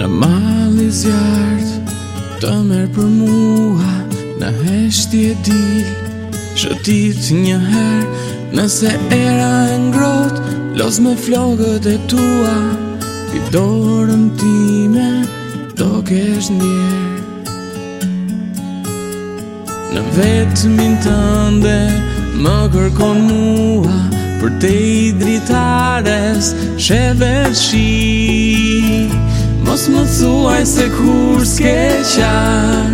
Në mali zjartë Të merë për mua Në heshti e dil Shëtit një her Nëse era e ngrot Los me flogët e tua I dorën time Do kesh njerë Në vetë min tënde Më kërkon mua Për te i dritares Shevet shikë mos më se kur s'ke qar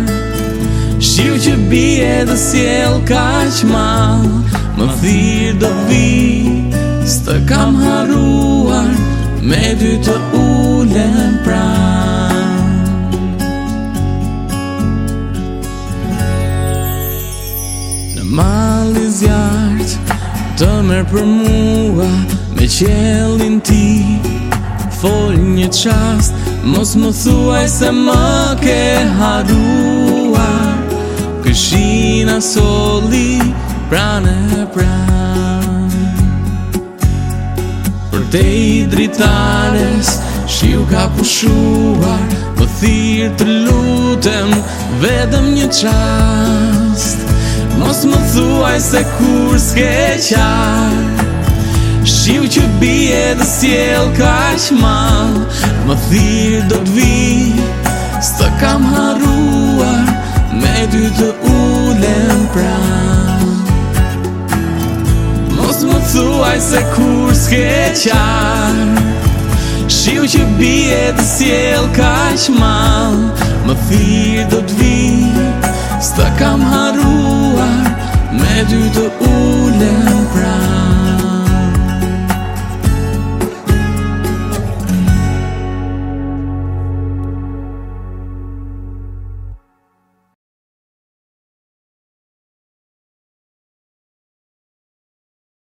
Shiu që bie dhe s'jel ka qma Më thirë do vi S'të kam haruar Me dy të ulem pra Në mali zjartë Të merë për mua Me qelin ti fol një qast Mos më thuaj se më ke harua Këshina soli prane pran Për te i dritares shiu ka pushuar Më thirë të lutem vedem një qast Mos më thuaj se kur s'ke qast Shiu që bie dhe siel ka shma Më thirë do të vi Së të kam haruar Me dy të ulem pra Mos më thuaj se kur s'ke qar Shiu që bie dhe siel ka shma Më thirë do të vi Së të kam haruar Me dy të ulem pra